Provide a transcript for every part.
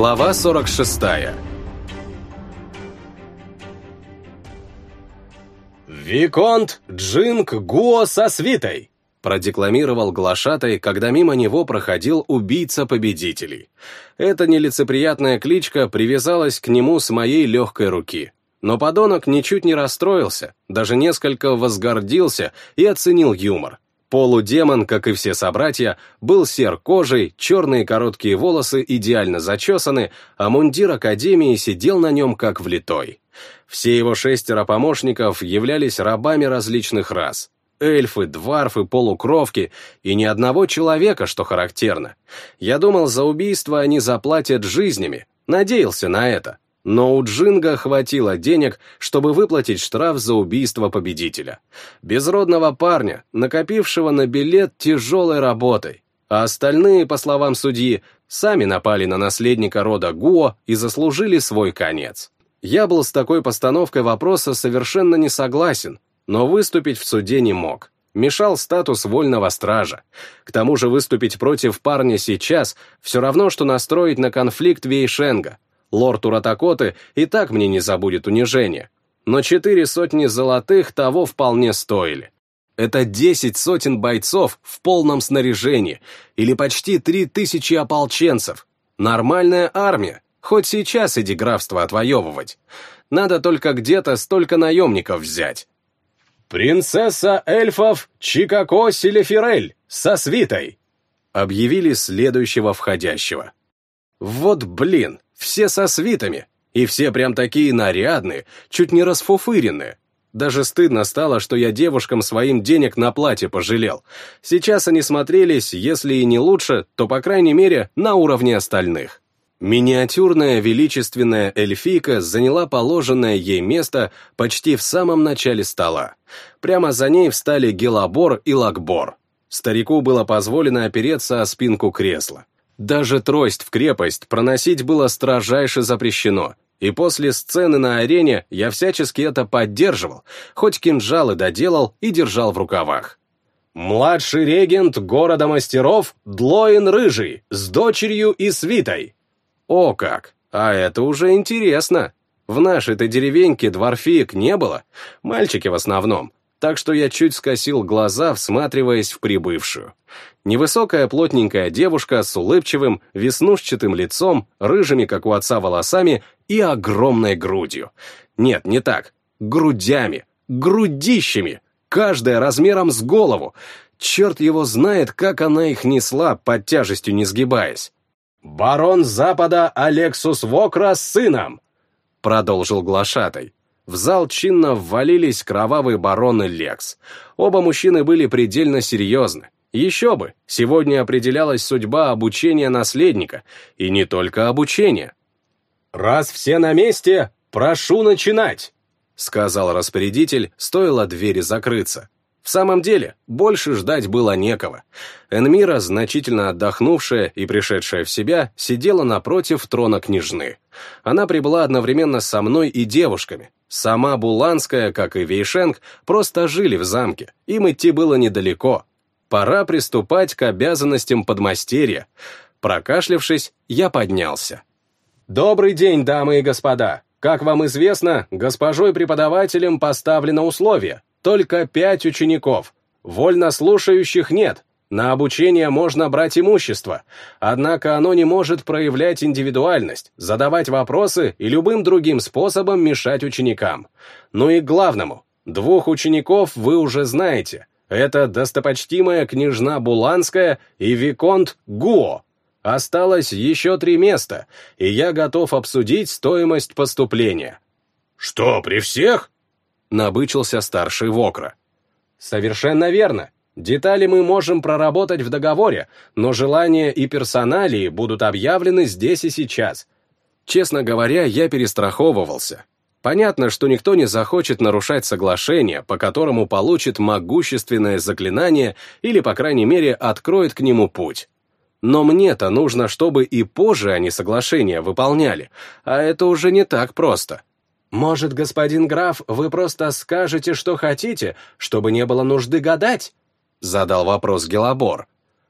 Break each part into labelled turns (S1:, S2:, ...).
S1: Глава 46 «Виконт Джинг Гуо со свитой!» продекламировал глашатай, когда мимо него проходил убийца победителей. Эта нелицеприятная кличка привязалась к нему с моей легкой руки. Но подонок ничуть не расстроился, даже несколько возгордился и оценил юмор. Полудемон, как и все собратья, был сер кожей, черные короткие волосы идеально зачесаны, а мундир Академии сидел на нем как влитой. Все его шестеро помощников являлись рабами различных рас. Эльфы, дварфы, полукровки и ни одного человека, что характерно. Я думал, за убийство они заплатят жизнями, надеялся на это. Но у Джинга хватило денег, чтобы выплатить штраф за убийство победителя. Безродного парня, накопившего на билет тяжелой работой. А остальные, по словам судьи, сами напали на наследника рода Гуо и заслужили свой конец. Я был с такой постановкой вопроса совершенно не согласен, но выступить в суде не мог. Мешал статус вольного стража. К тому же выступить против парня сейчас все равно, что настроить на конфликт Вейшенга. Лорд Уратакоты и так мне не забудет унижение. Но четыре сотни золотых того вполне стоили. Это десять сотен бойцов в полном снаряжении или почти три тысячи ополченцев. Нормальная армия, Хоть сейчас иди графство отвоевывать. Надо только где-то столько наемников взять. «Принцесса эльфов Чикако Селефирель со свитой!» Объявили следующего входящего. Вот блин, все со свитами, и все прям такие нарядные, чуть не расфуфыренные. Даже стыдно стало, что я девушкам своим денег на платье пожалел. Сейчас они смотрелись, если и не лучше, то, по крайней мере, на уровне остальных. Миниатюрная величественная эльфийка заняла положенное ей место почти в самом начале стола. Прямо за ней встали Гелабор и Лакбор. Старику было позволено опереться о спинку кресла. Даже трость в крепость проносить было строжайше запрещено, и после сцены на арене я всячески это поддерживал, хоть кинжалы доделал и держал в рукавах. «Младший регент города мастеров Длоин Рыжий с дочерью и свитой», о как! А это уже интересно. В нашей-то деревеньке дворфиек не было, мальчики в основном, так что я чуть скосил глаза, всматриваясь в прибывшую. Невысокая плотненькая девушка с улыбчивым, веснушчатым лицом, рыжими, как у отца, волосами и огромной грудью. Нет, не так. Грудями. Грудищами. Каждая размером с голову. Черт его знает, как она их несла, под тяжестью не сгибаясь. «Барон Запада Алексус Вокра с сыном!» — продолжил глашатай. В зал чинно ввалились кровавый барон и Лекс. Оба мужчины были предельно серьезны. Еще бы, сегодня определялась судьба обучения наследника, и не только обучения. «Раз все на месте, прошу начинать!» — сказал распорядитель, стоило двери закрыться. В самом деле, больше ждать было некого. Энмира, значительно отдохнувшая и пришедшая в себя, сидела напротив трона княжны. Она прибыла одновременно со мной и девушками. Сама Буланская, как и Вейшенг, просто жили в замке, им идти было недалеко. Пора приступать к обязанностям подмастерья. Прокашлявшись, я поднялся. «Добрый день, дамы и господа! Как вам известно, госпожой преподавателем поставлено условие только пять учеников. Вольно слушающих нет. На обучение можно брать имущество, однако оно не может проявлять индивидуальность, задавать вопросы и любым другим способом мешать ученикам. Ну и к главному. Двух учеников вы уже знаете. Это достопочтимая княжна Буланская и Виконт Гуо. Осталось еще три места, и я готов обсудить стоимость поступления. «Что, при всех?» набычился старший Вокра. «Совершенно верно. Детали мы можем проработать в договоре, но желания и персоналии будут объявлены здесь и сейчас. Честно говоря, я перестраховывался. Понятно, что никто не захочет нарушать соглашение, по которому получит могущественное заклинание или, по крайней мере, откроет к нему путь. Но мне-то нужно, чтобы и позже они соглашения выполняли, а это уже не так просто. «Может, господин граф, вы просто скажете, что хотите, чтобы не было нужды гадать?» Задал вопрос Гелабор.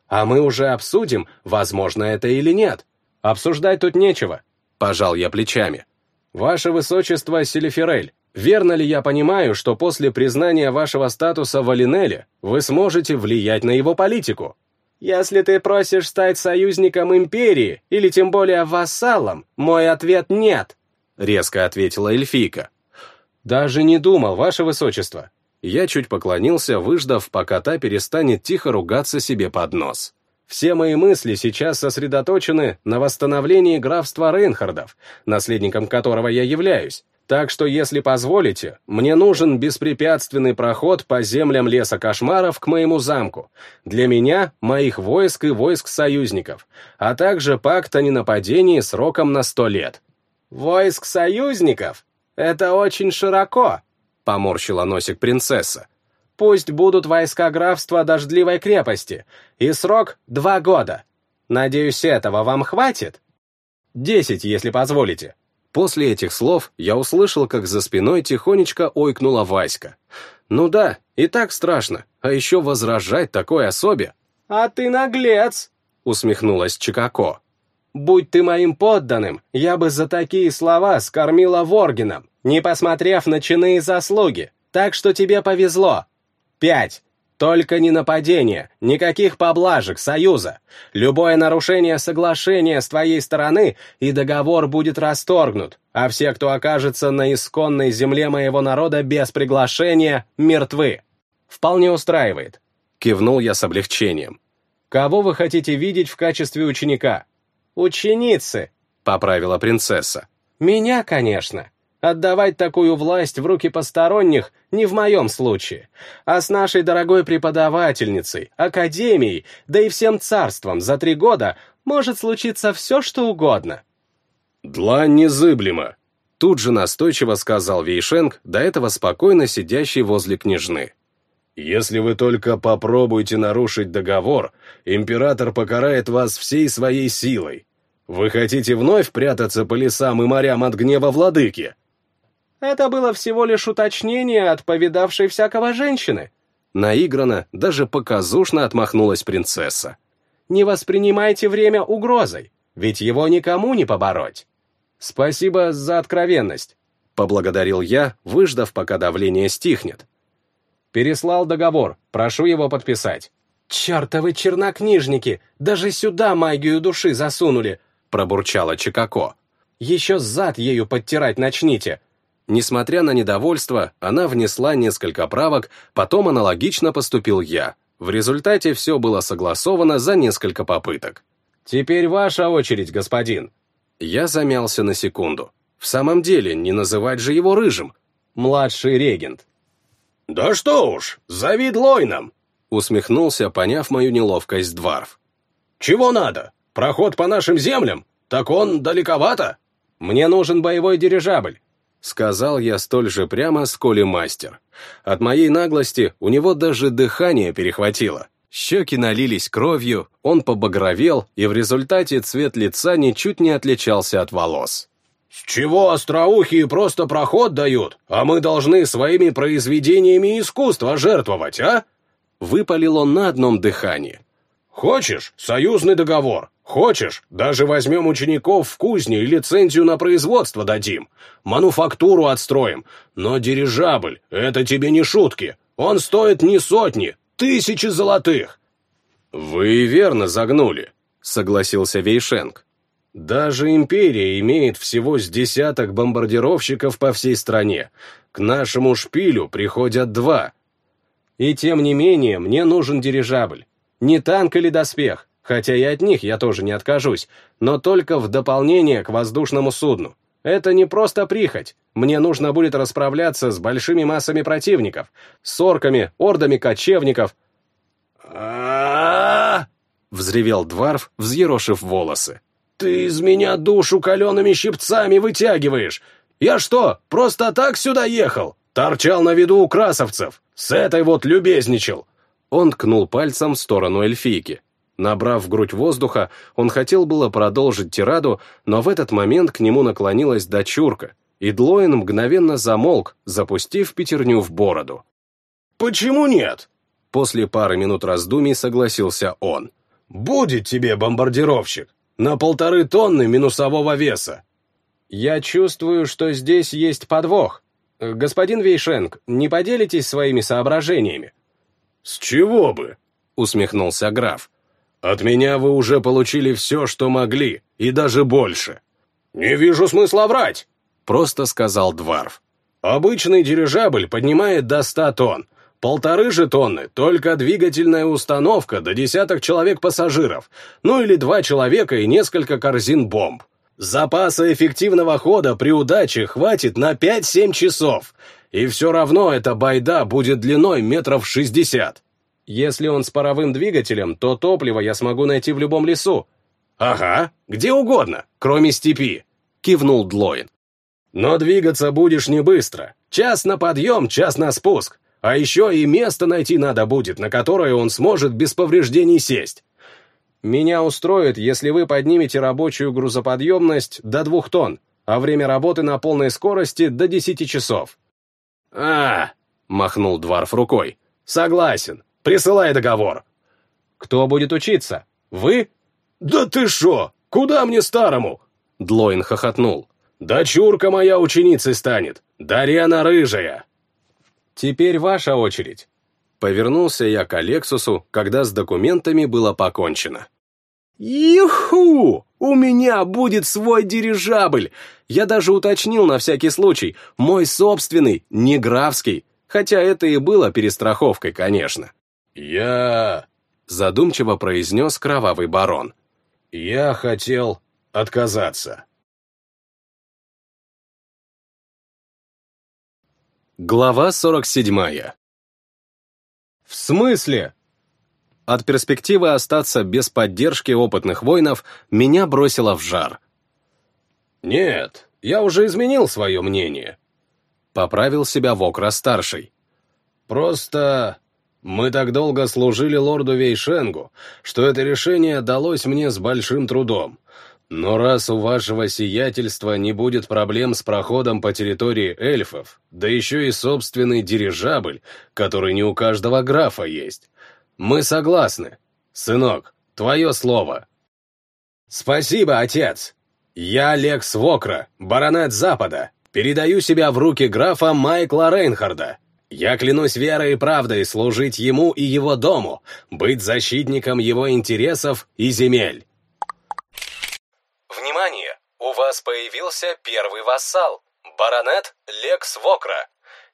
S1: «А мы уже обсудим, возможно это или нет. Обсуждать тут нечего. Пожал я плечами. Ваше Высочество Селиферель, верно ли я понимаю, что после признания вашего статуса в Алинеле вы сможете влиять на его политику? Если ты просишь стать союзником империи или тем более вассалом, мой ответ нет, резко ответила эльфийка. Даже не думал, ваше высочество. Я чуть поклонился, выждав, пока та перестанет тихо ругаться себе под нос. Все мои мысли сейчас сосредоточены на восстановлении графства Рейнхардов, наследником которого я являюсь, так что, если позволите, мне нужен беспрепятственный проход по землям леса кошмаров к моему замку. Для меня, моих войск и войск союзников, а также пакт о ненападении сроком на сто лет. Войск союзников? Это очень широко, поморщила носик принцесса. Пусть будут войска графства Дождливой крепости, и срок — два года. Надеюсь, этого вам хватит? Десять, если позволите. После этих слов я услышал, как за спиной тихонечко ойкнула Васька. Ну да, и так страшно, а еще возражать такой особе. «А ты наглец!» — усмехнулась Чикако. «Будь ты моим подданным, я бы за такие слова скормила Воргином, не посмотрев на чины и заслуги, так что тебе повезло. Пять. Только не нападение, никаких поблажек, союза. Любое нарушение соглашения с твоей стороны, и договор будет расторгнут, а все, кто окажется на исконной земле моего народа без приглашения, мертвы. Вполне устраивает. Кивнул я с облегчением. Кого вы хотите видеть в качестве ученика? Ученицы, поправила принцесса. Меня, конечно. Отдавать такую власть в руки посторонних не в моем случае, а с нашей дорогой преподавательницей, академией, да и всем царством за три года может случиться все, что угодно. «Длань незыблема», — тут же настойчиво сказал Вейшенг, до этого спокойно сидящий возле княжны. «Если вы только попробуете нарушить договор, император покарает вас всей своей силой. Вы хотите вновь прятаться по лесам и морям от гнева владыки?» Это было всего лишь уточнение от повидавшей всякого женщины. Наигранно, даже показушно отмахнулась принцесса. Не воспринимайте время угрозой, ведь его никому не побороть. Спасибо за откровенность, поблагодарил я, выждав, пока давление стихнет. Переслал договор, прошу его подписать. «Чертовы чернокнижники! Даже сюда магию души засунули!» — пробурчала Чикако. «Еще зад ею подтирать начните, Несмотря на недовольство, она внесла несколько правок, потом аналогично поступил я. В результате все было согласовано за несколько попыток. «Теперь ваша очередь, господин». Я замялся на секунду. В самом деле, не называть же его рыжим. Младший регент. «Да что уж, завид лойном!» усмехнулся, поняв мою неловкость Дварф. «Чего надо? Проход по нашим землям? Так он далековато?» «Мне нужен боевой дирижабль. Сказал я столь же прямо, сколь и мастер. От моей наглости у него даже дыхание перехватило. Щеки налились кровью, он побагровел, и в результате цвет лица ничуть не отличался от волос. «С чего остроухие просто проход дают, а мы должны своими произведениями искусства жертвовать, а?» Выпалил он на одном дыхании. «Хочешь? Союзный договор. Хочешь, даже возьмем учеников в кузню и лицензию на производство дадим. Мануфактуру отстроим. Но дирижабль — это тебе не шутки. Он стоит не сотни, тысячи золотых. Вы верно загнули, согласился Вейшенг. Даже империя имеет всего с десяток бомбардировщиков по всей стране. К нашему шпилю приходят два. И тем не менее, мне нужен дирижабль. Не танк или доспех, Хотя и от них я тоже не откажусь, но только в дополнение к воздушному судну. Это не просто прихоть. Мне нужно будет расправляться с большими массами противников, с орками, ордами кочевников. взревел Дварф, взъерошив волосы. «Ты из меня душу калеными щипцами вытягиваешь! Я что, просто так сюда ехал? Торчал на виду у красовцев! С этой вот любезничал!» Он ткнул пальцем в сторону эльфийки. Набрав в грудь воздуха, он хотел было продолжить тираду, но в этот момент к нему наклонилась дочурка, и Длоин мгновенно замолк, запустив пятерню в бороду. «Почему нет?» После пары минут раздумий согласился он. «Будет тебе бомбардировщик. на полторы тонны минусового веса.
S2: Я чувствую, что здесь есть подвох. Господин Вейшенг, не поделитесь своими соображениями?
S1: С чего бы? Усмехнулся граф. От меня вы уже получили все, что могли, и даже больше. Не вижу смысла врать, просто сказал Дварф. Обычный дирижабль поднимает до ста тонн, Полторы же тонны, только двигательная установка до десяток человек-пассажиров, ну или два человека и несколько корзин бомб. Запаса эффективного хода при удаче хватит на 5-7 часов, и все равно эта байда будет длиной метров 60.
S2: Если он с паровым двигателем, то топливо я смогу найти в любом лесу.
S1: Ага, где угодно, кроме степи, кивнул Длоин. Но двигаться будешь не быстро. Час на подъем, час на спуск. А еще и место найти надо будет, на которое он сможет без повреждений сесть.
S2: Меня устроит, если вы поднимете рабочую грузоподъемность до двух тонн, а время работы на полной скорости до десяти часов.
S1: А, махнул Дварф рукой. Согласен. Присылай договор.
S2: Кто будет учиться? Вы?
S1: Да ты шо? Куда мне старому? Длоин хохотнул. Дочурка моя ученицей станет. Дарьяна Рыжая.
S2: «Теперь ваша очередь».
S1: Повернулся я к Алексусу, когда с документами было покончено.
S2: «Юху! У меня будет свой дирижабль! Я даже уточнил на всякий случай, мой собственный, не графский, хотя это и было перестраховкой, конечно».
S1: «Я...» — задумчиво произнес кровавый барон. «Я хотел отказаться». Глава 47
S2: «В смысле?»
S1: От перспективы остаться без поддержки опытных воинов меня бросило в жар. «Нет, я уже изменил свое мнение», — поправил себя Вокра-старший. «Просто мы так долго служили лорду Вейшенгу, что это решение далось мне с большим трудом. Но раз у вашего сиятельства не будет проблем с проходом по территории эльфов, да еще и собственный дирижабль, который не у каждого графа есть, мы согласны. Сынок, твое слово. Спасибо, отец. Я Лекс Вокра, баронет Запада. Передаю себя в руки графа Майкла Рейнхарда. Я клянусь верой и правдой служить ему и его дому, быть защитником его интересов и земель.
S3: Внимание! У вас появился первый вассал, баронет Лекс Вокра.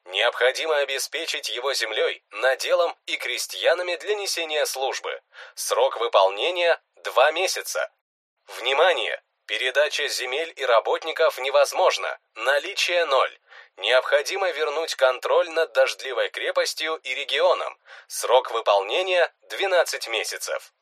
S3: Необходимо обеспечить его землей, наделом и крестьянами для несения службы. Срок выполнения – два месяца. Внимание! Передача земель и работников невозможна. Наличие ноль. Необходимо вернуть контроль над дождливой крепостью и регионом. Срок выполнения – 12 месяцев.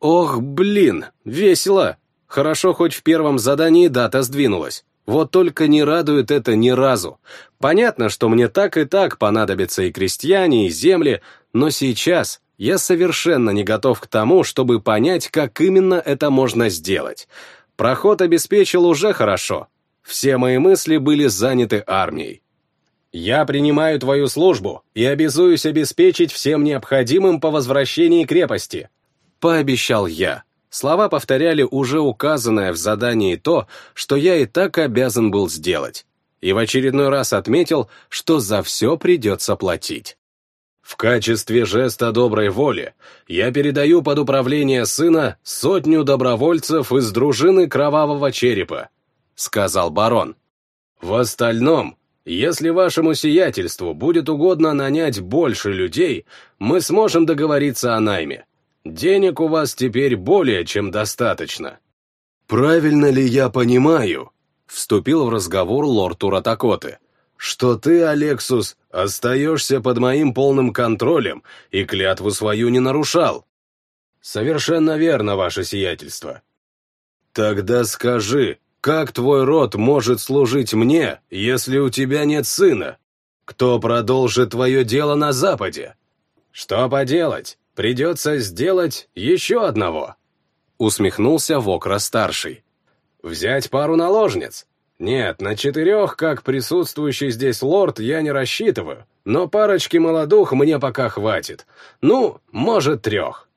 S1: Ох, блин, весело. Хорошо, хоть в первом задании дата сдвинулась. Вот только не радует это ни разу. Понятно, что мне так и так понадобятся и крестьяне, и земли, но сейчас я совершенно не готов к тому, чтобы понять, как именно это можно сделать. Проход обеспечил уже хорошо. Все мои мысли были заняты армией. Я принимаю твою службу и обязуюсь обеспечить всем необходимым по возвращении крепости, пообещал я. Слова повторяли уже указанное в задании то, что я и так обязан был сделать. И в очередной раз отметил, что за все придется платить. В качестве жеста доброй воли я передаю под управление сына сотню добровольцев из дружины Кровавого Черепа, сказал барон. В остальном, если вашему сиятельству будет угодно нанять больше людей, мы сможем договориться о найме. Денег у вас теперь более чем достаточно. Правильно ли я понимаю, вступил в разговор лорд Уратакоты, что ты, Алексус, остаешься под моим полным контролем и клятву свою не нарушал? Совершенно верно, ваше сиятельство. Тогда скажи, как твой род может служить мне, если у тебя нет сына? Кто продолжит твое дело на Западе? Что поделать? Придется сделать еще одного. Усмехнулся Вокра-старший. Взять пару наложниц? Нет, на четырех, как присутствующий здесь лорд, я не рассчитываю, но парочки молодух мне пока хватит. Ну, может, трех.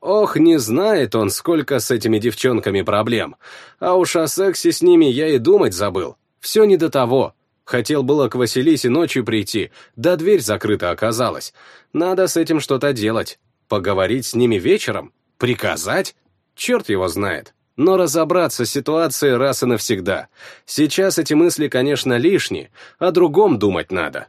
S1: Ох, не знает он, сколько с этими девчонками проблем. А уж о сексе с ними я и думать забыл. Все не до того. Хотел было к Василисе ночью прийти, да дверь закрыта оказалась. Надо с этим что-то делать. Поговорить с ними вечером? Приказать? Черт его знает. Но разобраться с ситуацией раз и навсегда. Сейчас эти мысли, конечно, лишние, о другом думать надо.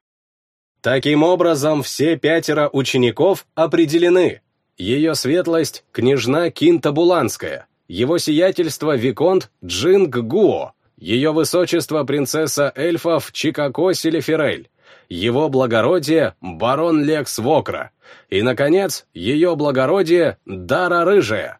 S1: Таким образом, все пятеро учеников определены. Ее светлость — княжна Кинта Буланская, его сиятельство Виконт Джинг Гуо, ее высочество принцесса эльфов Чикако Селефирель, его благородие барон Лекс Вокра и, наконец, ее благородие Дара Рыжая.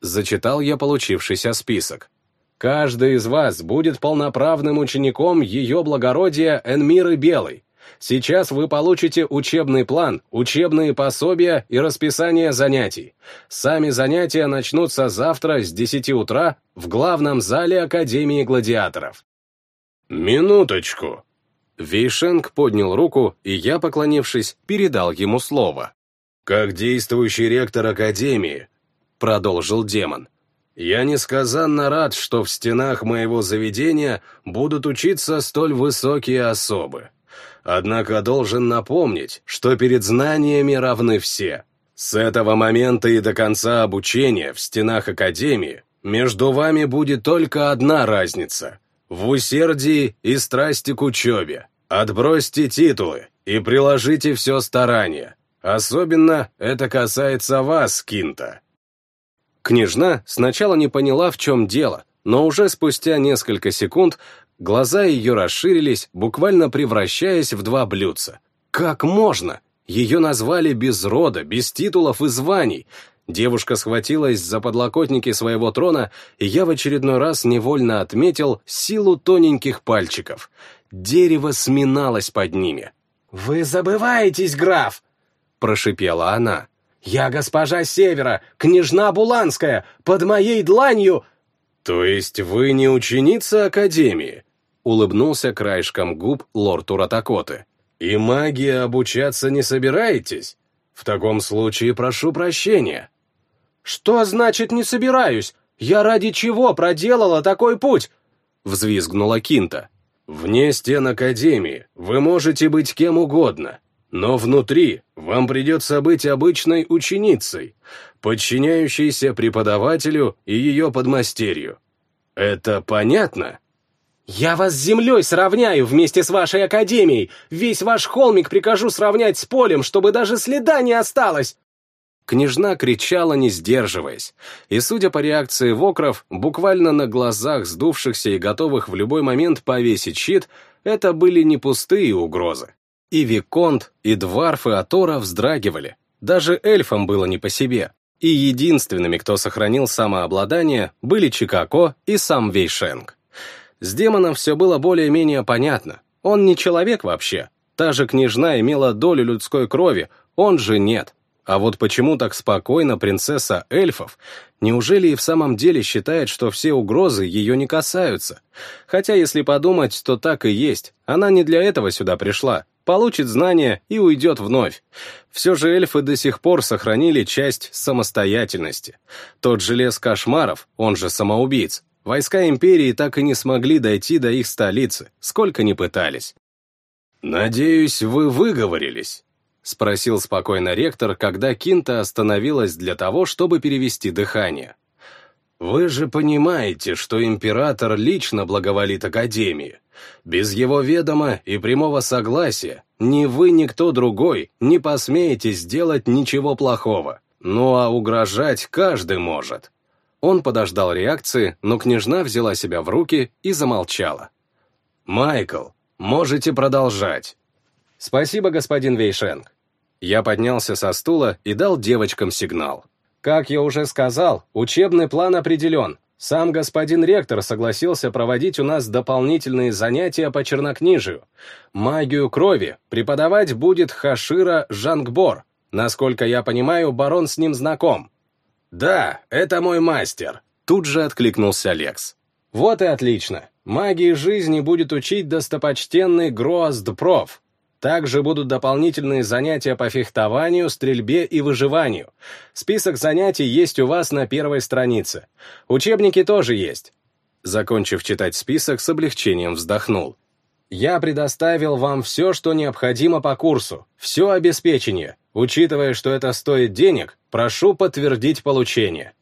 S1: Зачитал я получившийся список. Каждый из вас будет полноправным учеником ее благородия Энмиры Белой, Сейчас вы получите учебный план, учебные пособия и расписание занятий. Сами занятия начнутся завтра с 10 утра в главном зале Академии гладиаторов.
S2: «Минуточку!»
S1: Вейшенг поднял руку, и я, поклонившись, передал ему слово.
S2: «Как действующий ректор Академии», — продолжил демон, «я несказанно рад, что в стенах моего заведения будут учиться столь высокие особы. Однако должен напомнить, что перед знаниями равны все. С этого момента и до конца обучения в стенах Академии между вами будет только одна разница – в усердии и страсти к учебе. Отбросьте титулы и приложите все старание. Особенно это касается вас, Кинта.
S1: Княжна сначала не поняла, в чем дело, но уже спустя несколько секунд Глаза ее расширились, буквально превращаясь в два блюдца. Как можно? Ее назвали без рода, без титулов и званий. Девушка схватилась за подлокотники своего трона, и я в очередной раз невольно отметил силу тоненьких пальчиков. Дерево сминалось под ними.
S4: «Вы забываетесь, граф!» — прошипела она. «Я госпожа Севера, княжна Буланская, под моей дланью...»
S2: «То есть вы не ученица Академии?»
S1: улыбнулся краешком губ лорд Уратакоты.
S2: «И магии обучаться не собираетесь? В таком случае прошу прощения».
S4: «Что значит «не собираюсь»? Я ради чего проделала такой путь?»
S1: Взвизгнула Кинта.
S2: «Вне стен Академии вы можете быть кем угодно, но внутри вам придется быть обычной ученицей, подчиняющейся преподавателю и ее подмастерью. Это понятно?»
S4: «Я вас с землей сравняю вместе с вашей академией! Весь ваш холмик прикажу сравнять с полем, чтобы даже следа не осталось!»
S1: Княжна кричала, не сдерживаясь, и, судя по реакции вокров, буквально на глазах сдувшихся и готовых в любой момент повесить щит, это были не пустые угрозы. И Виконт, и Дварф, и Атора вздрагивали. Даже эльфам было не по себе. И единственными, кто сохранил самообладание, были Чикако и сам Вейшенг. С демоном все было более-менее понятно. Он не человек вообще. Та же княжна имела долю людской крови, он же нет. А вот почему так спокойно принцесса эльфов? Неужели и в самом деле считает, что все угрозы ее не касаются? Хотя, если подумать, то так и есть. Она не для этого сюда пришла. Получит знания и уйдет вновь. Все же эльфы до сих пор сохранили часть самостоятельности. Тот же лес кошмаров, он же самоубийц, Войска империи так и не смогли дойти до их столицы, сколько ни пытались.
S2: «Надеюсь, вы выговорились?»
S1: — спросил спокойно ректор, когда Кинта остановилась для того, чтобы перевести дыхание.
S2: «Вы же понимаете, что император лично благоволит Академии. Без его ведома и прямого согласия ни вы, ни кто другой не посмеете сделать ничего плохого. Ну а угрожать каждый может.
S1: Он подождал реакции, но княжна взяла себя в руки и замолчала.
S2: «Майкл, можете продолжать».
S1: «Спасибо, господин Вейшенг». Я поднялся со стула и дал девочкам сигнал. Как я уже сказал, учебный план определен. Сам господин ректор согласился проводить у нас дополнительные занятия по чернокнижию. Магию крови преподавать будет Хашира Жангбор. Насколько я понимаю, барон с ним знаком.
S2: «Да, это мой мастер», —
S1: тут же откликнулся Лекс. «Вот и отлично. Магии жизни будет учить достопочтенный Гроазд Проф».
S4: Также будут дополнительные занятия по фехтованию, стрельбе и выживанию. Список занятий есть у вас на первой странице. Учебники тоже есть. Закончив читать список, с облегчением вздохнул. Я предоставил вам все, что необходимо по курсу, все обеспечение. Учитывая, что это стоит денег, прошу подтвердить получение.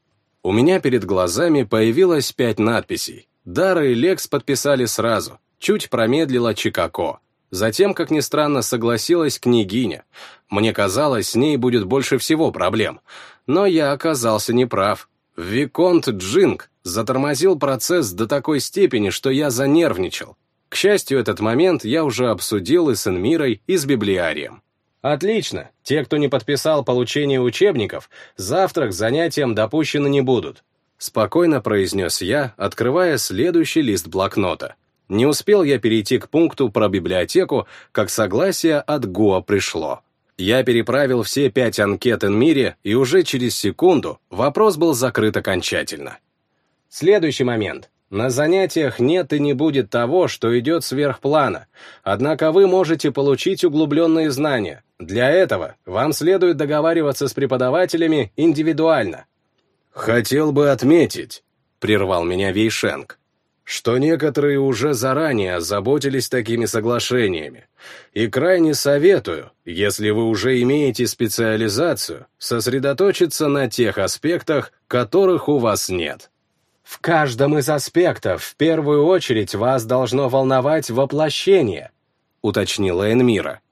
S4: У меня перед глазами появилось пять надписей. Дара и Лекс подписали сразу. Чуть промедлила Чикако. Затем, как ни странно, согласилась княгиня. Мне казалось, с ней будет больше всего проблем. Но я оказался неправ. Виконт Джинг затормозил процесс до такой степени, что я занервничал. К счастью, этот момент я уже обсудил и с Энмирой, и с библиарием. Отлично. Те, кто не подписал получение учебников, завтра к занятиям допущены не будут. Спокойно произнес я, открывая следующий лист блокнота. Не успел я перейти к пункту про библиотеку, как согласие от ГОА пришло. Я переправил все пять анкет Энмире, и уже через секунду вопрос был закрыт окончательно. Следующий момент. На занятиях нет и не будет того, что идет сверх плана, однако вы можете получить углубленные знания. Для этого вам следует договариваться с преподавателями индивидуально. «Хотел бы отметить», — прервал меня Вейшенк, что некоторые уже заранее озаботились такими соглашениями, и крайне советую, если вы уже имеете специализацию, сосредоточиться на тех аспектах, которых у вас нет. В каждом из аспектов в первую очередь вас должно волновать воплощение, уточнила Энмира.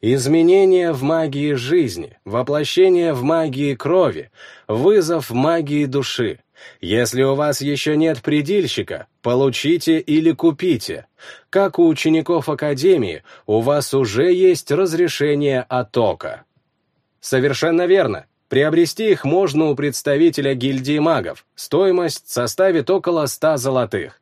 S4: Изменение в магии жизни, воплощение в магии крови, вызов магии души. Если у вас еще нет предельщика, получите или купите. Как у учеников Академии, у вас уже есть разрешение оттока. Совершенно верно. Приобрести их можно у представителя гильдии магов. Стоимость составит около ста золотых.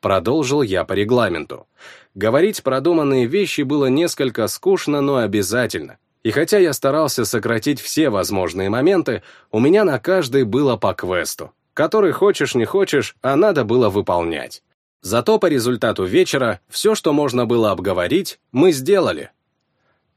S4: Продолжил я по регламенту. Говорить продуманные вещи было несколько скучно, но обязательно. И хотя я старался сократить все возможные моменты, у меня на каждый было по квесту, который хочешь не хочешь, а надо было выполнять. Зато по результату вечера все, что можно было обговорить, мы сделали.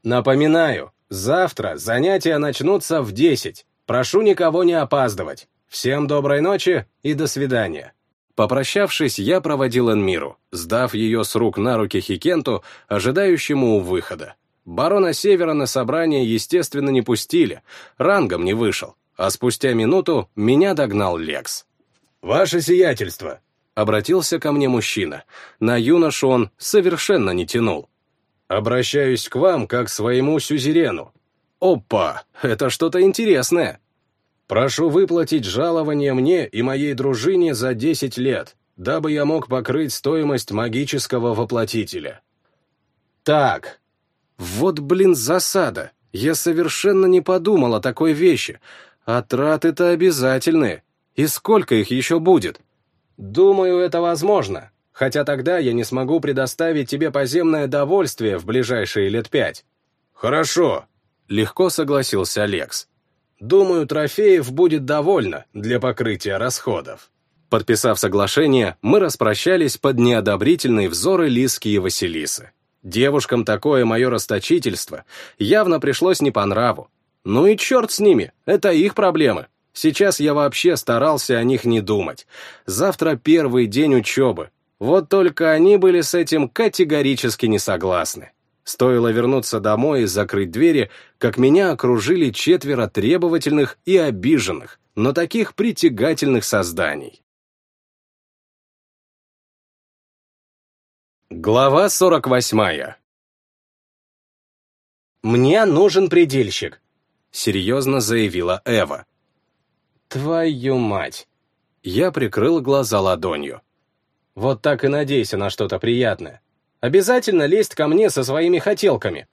S4: Напоминаю, Завтра занятия начнутся в 10. Прошу никого не опаздывать. Всем доброй ночи и до свидания. Попрощавшись, я проводил Энмиру, сдав ее с рук на руки Хикенту, ожидающему у выхода. Барона Севера на собрание, естественно, не пустили, рангом не вышел, а спустя минуту меня догнал Лекс. «Ваше сиятельство!» — обратился ко мне мужчина. На юношу он совершенно не тянул. Обращаюсь к вам как к своему сюзерену. Опа, это что-то интересное. Прошу выплатить жалование мне и моей дружине за 10 лет, дабы я мог покрыть стоимость магического воплотителя. Так, вот, блин, засада. Я совершенно не подумал о такой вещи. А траты-то обязательные. И сколько их еще будет? Думаю, это возможно хотя тогда я не смогу предоставить тебе поземное довольствие в ближайшие лет пять». «Хорошо», — легко согласился Алекс. «Думаю, трофеев будет довольно для покрытия расходов». Подписав соглашение, мы распрощались под неодобрительные взоры Лиски и Василисы. Девушкам такое мое расточительство явно пришлось не по нраву. Ну и черт с ними, это их проблемы. Сейчас я вообще старался о них не думать. Завтра первый день учебы, вот только они были с этим категорически не согласны. Стоило вернуться домой и закрыть двери, как меня окружили четверо требовательных и обиженных, но таких притягательных созданий. Глава 48 «Мне нужен предельщик», — серьезно заявила Эва. «Твою мать!» Я прикрыл глаза ладонью. Вот так и надейся на что-то приятное. Обязательно лезть ко мне со своими хотелками.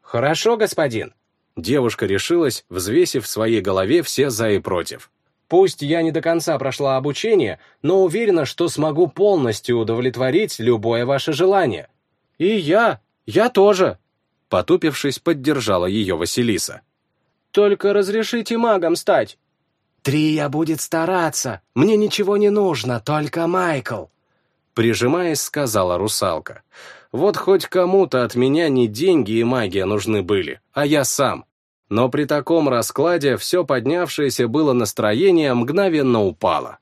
S4: Хорошо, господин. Девушка решилась, взвесив в своей голове все за и против. Пусть я не до конца прошла обучение, но уверена, что смогу полностью удовлетворить любое ваше желание. И я, я тоже. Потупившись, поддержала ее Василиса. Только разрешите магом стать. Трия будет стараться. Мне ничего не нужно, только Майкл.
S1: прижимаясь, сказала русалка. Вот хоть кому-то от меня не деньги и магия нужны были, а я сам. Но при таком раскладе все поднявшееся было настроение мгновенно упало.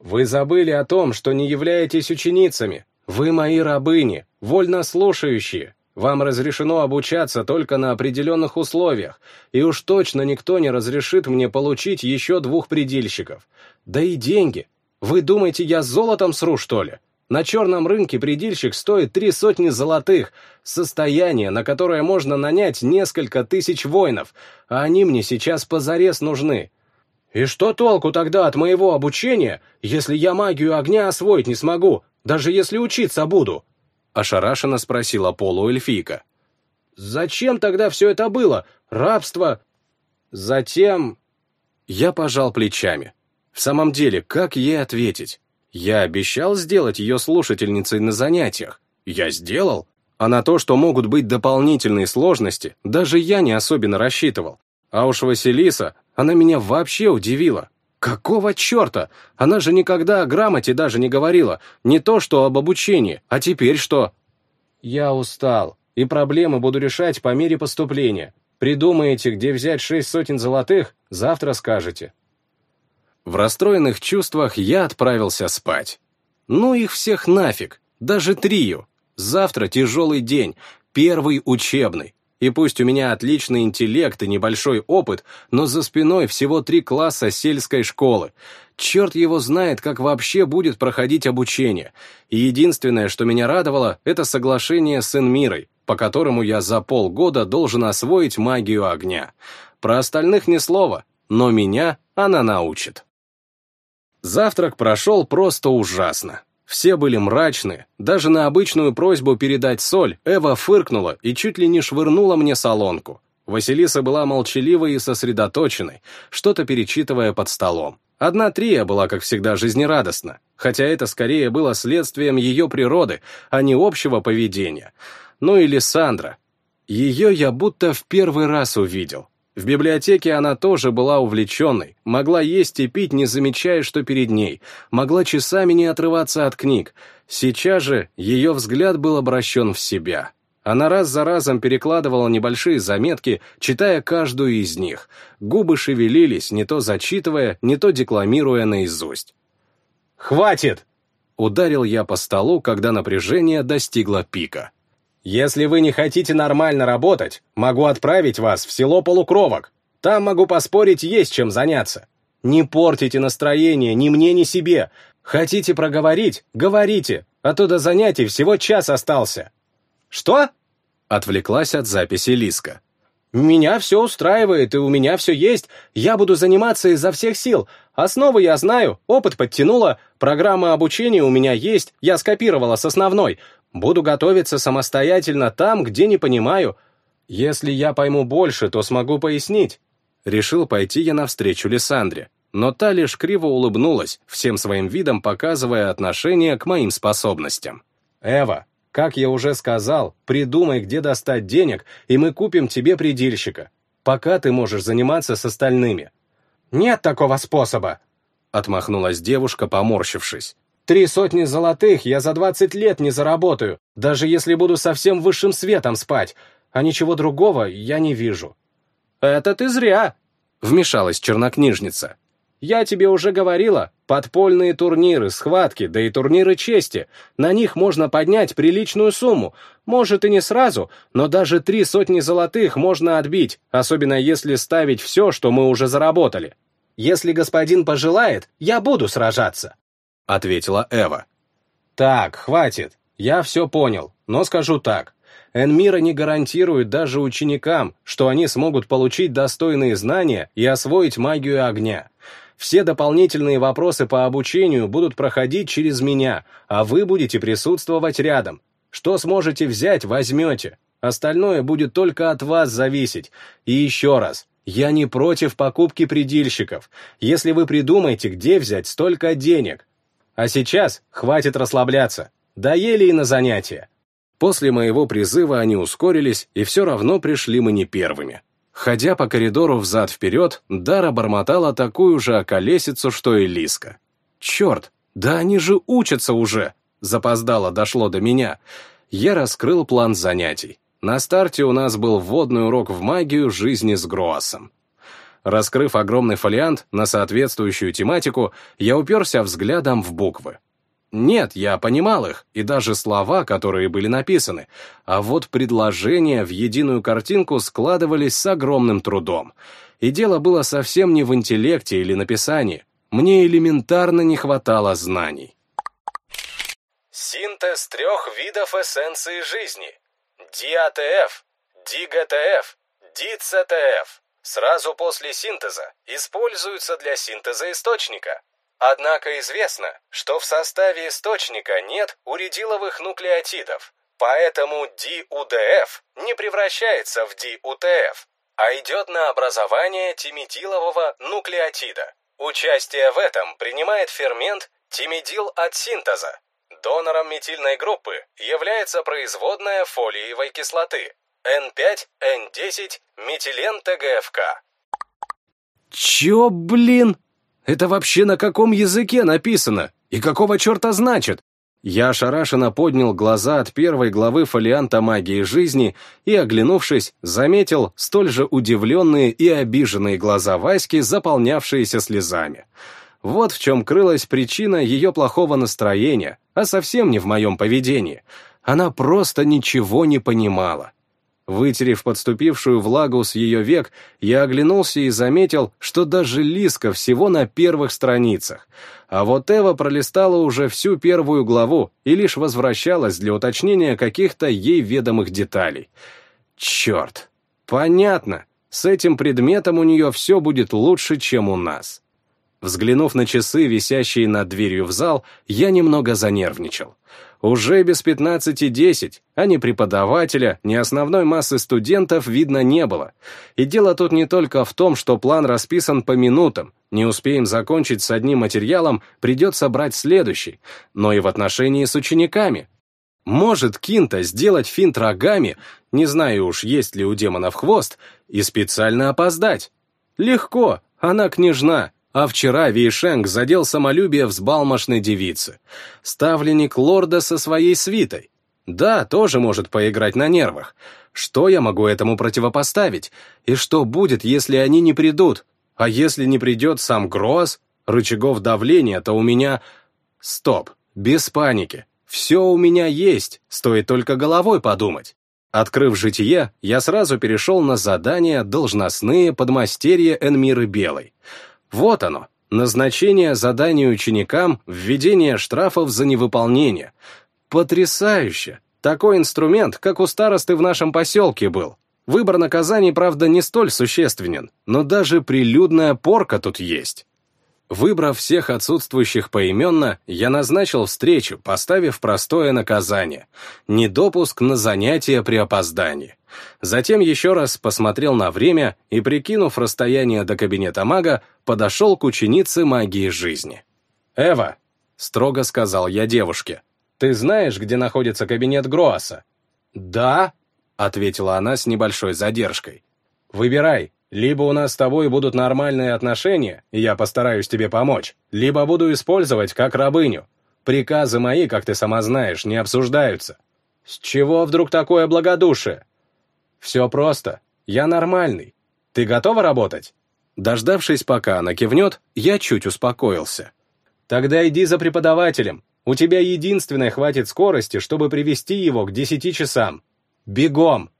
S1: Вы забыли о том, что не являетесь ученицами. Вы мои рабыни, вольно слушающие. Вам разрешено обучаться только на определенных условиях, и уж точно никто не разрешит мне получить еще двух предельщиков. Да и деньги. Вы думаете, я золотом сру, что ли? На черном рынке предельщик стоит три сотни золотых, состояние, на которое можно нанять несколько тысяч воинов, а они мне сейчас позарез нужны. И что толку тогда от моего обучения, если я магию огня освоить не смогу, даже если учиться буду?» Ошарашенно спросила полуэльфийка. «Зачем тогда все это было? Рабство?» «Затем...» Я пожал плечами. В самом деле, как ей ответить? Я обещал сделать ее слушательницей на занятиях. Я сделал. А на то, что могут быть дополнительные сложности, даже я не особенно рассчитывал. А уж Василиса, она меня вообще удивила. Какого черта? Она же никогда о грамоте даже не говорила, не то что об обучении. А теперь что? Я устал, и проблемы буду решать по мере поступления. Придумаете, где взять шесть сотен золотых, завтра скажете. В расстроенных чувствах я отправился спать. Ну их всех нафиг, даже трию. Завтра тяжелый день, первый учебный. И пусть у меня отличный интеллект и небольшой опыт, но за спиной всего три класса сельской школы. Черт его знает, как вообще будет проходить обучение. И единственное, что меня радовало, это соглашение с Энмирой, по которому я за полгода должен освоить магию огня. Про остальных ни слова, но меня она научит. Завтрак прошел просто ужасно. Все были мрачны, даже на обычную просьбу передать соль Эва фыркнула и чуть ли не швырнула мне солонку. Василиса была молчаливой и сосредоточенной, что-то перечитывая под столом. Одна Трия была, как всегда, жизнерадостна, хотя это скорее было следствием ее природы, а не общего поведения. Ну и Лиссандра. Ее я будто в первый раз увидел. В библиотеке она тоже была увлеченной, могла есть и пить, не замечая, что перед ней, могла часами не отрываться от книг. Сейчас же ее взгляд был обращен в себя. Она раз за разом перекладывала небольшие заметки, читая каждую из них. Губы шевелились, не то зачитывая, не то декламируя наизусть. «Хватит!» — ударил я по столу, когда напряжение достигло пика. Если вы не хотите нормально работать, могу отправить вас в село полукровок. Там, могу поспорить, есть чем заняться. Не портите настроение ни мне, ни себе. Хотите проговорить? Говорите, а то до занятий всего час остался. Что? Отвлеклась от записи Лиска. Меня все устраивает, и у меня все есть. Я буду заниматься изо всех сил. Основы я знаю, опыт подтянула, программа обучения у меня есть, я скопировала с основной. Буду готовиться самостоятельно там, где не понимаю. Если я пойму больше, то смогу пояснить. Решил пойти я навстречу Лиссандре, но та лишь криво улыбнулась, всем своим видом показывая отношение к моим способностям. «Эва, как я уже сказал, придумай, где достать денег, и мы купим тебе предельщика. Пока ты можешь заниматься с остальными». «Нет такого способа!» — отмахнулась девушка, поморщившись. Три сотни золотых я за двадцать лет не заработаю, даже если буду совсем высшим светом спать, а ничего другого я не вижу». «Это ты зря», — вмешалась чернокнижница. «Я тебе уже говорила, подпольные турниры, схватки, да и турниры чести. На них можно поднять приличную сумму. Может и не сразу, но даже три сотни золотых можно отбить, особенно если ставить все, что мы уже заработали. Если господин пожелает, я буду сражаться. — ответила Эва. «Так, хватит. Я все понял, но скажу так. Энмира не гарантирует даже ученикам, что они смогут получить достойные знания и освоить магию огня. Все дополнительные вопросы по обучению будут проходить через меня, а вы будете присутствовать рядом. Что сможете взять, возьмете. Остальное будет только от вас зависеть. И еще раз, я не против покупки предельщиков, если вы придумаете, где взять столько денег. А сейчас хватит расслабляться. Доели и на занятия. После моего призыва они ускорились, и все равно пришли мы не первыми. Ходя по коридору взад-вперед, Дара бормотала такую же околесицу, что и Лиска. «Черт, да они же учатся уже! запоздало дошло до меня, я раскрыл план занятий. На старте у нас был вводный урок в магию жизни с Гроасом. Раскрыв огромный фолиант на соответствующую тематику, я уперся взглядом в буквы. Нет, я понимал их, и даже слова, которые были написаны, а вот предложения в единую картинку складывались с огромным трудом. И дело было совсем не в интеллекте или написании. Мне элементарно не хватало знаний.
S3: Синтез трех видов эссенции жизни. ДИАТФ, ДИГТФ, ДИЦТФ сразу после синтеза используются для синтеза источника. Однако известно, что в составе источника нет уридиловых нуклеотидов, поэтому ДИУДФ не превращается в ДИУТФ, а идет на образование тимидилового нуклеотида. Участие в этом принимает фермент тимидил от синтеза. Донором метильной группы является производная фолиевой кислоты N5-N10 метилен ТГФК.
S1: Чё, блин? Это вообще на каком языке написано? И какого черта значит? Я ошарашенно поднял глаза от первой главы фолианта магии жизни и, оглянувшись, заметил столь же удивленные и обиженные глаза Васьки, заполнявшиеся слезами. Вот в чем крылась причина ее плохого настроения, а совсем не в моем поведении. Она просто ничего не понимала. Вытерев подступившую влагу с ее век, я оглянулся и заметил, что даже Лиска всего на первых страницах. А вот Эва пролистала уже всю первую главу и лишь возвращалась для уточнения каких-то ей ведомых деталей. Черт! Понятно, с этим предметом у нее все будет лучше, чем у нас. Взглянув на часы, висящие над дверью в зал, я немного занервничал. Уже без 15.10, а ни преподавателя, ни основной массы студентов видно не было. И дело тут не только в том, что план расписан по минутам, не успеем закончить с одним материалом, придется брать следующий, но и в отношении с учениками. Может Кинта сделать финт рогами, не знаю уж, есть ли у демонов хвост, и специально опоздать? Легко, она княжна, а вчера Вейшенг задел самолюбие взбалмошной девицы. Ставленник лорда со своей свитой. Да, тоже может поиграть на нервах. Что я могу этому противопоставить? И что будет, если они не придут? А если не придет сам Гроз? Рычагов давления-то у меня... Стоп, без паники. Все у меня есть, стоит только головой подумать. Открыв житие, я сразу перешел на задания должностные подмастерья Энмиры Белой. Вот оно, назначение заданий ученикам, введение штрафов за невыполнение. Потрясающе! Такой инструмент, как у старосты в нашем поселке был. Выбор наказаний, правда, не столь существенен, но даже прилюдная порка тут есть. Выбрав всех отсутствующих поименно, я назначил встречу, поставив простое наказание — недопуск на занятия при опоздании. Затем еще раз посмотрел на время и, прикинув расстояние до кабинета мага, подошел к ученице магии жизни. «Эва», — строго сказал я девушке, — «ты знаешь, где находится кабинет Гроаса?» «Да», — ответила она с небольшой задержкой. «Выбирай, либо у нас с тобой будут нормальные отношения, и я постараюсь тебе помочь, либо буду использовать как рабыню. Приказы мои, как ты сама знаешь, не обсуждаются. С чего вдруг такое благодушие? Все просто. Я нормальный. Ты готова работать? Дождавшись, пока она кивнет, я чуть успокоился. Тогда иди за преподавателем. У тебя единственной хватит скорости, чтобы привести его к десяти часам. Бегом!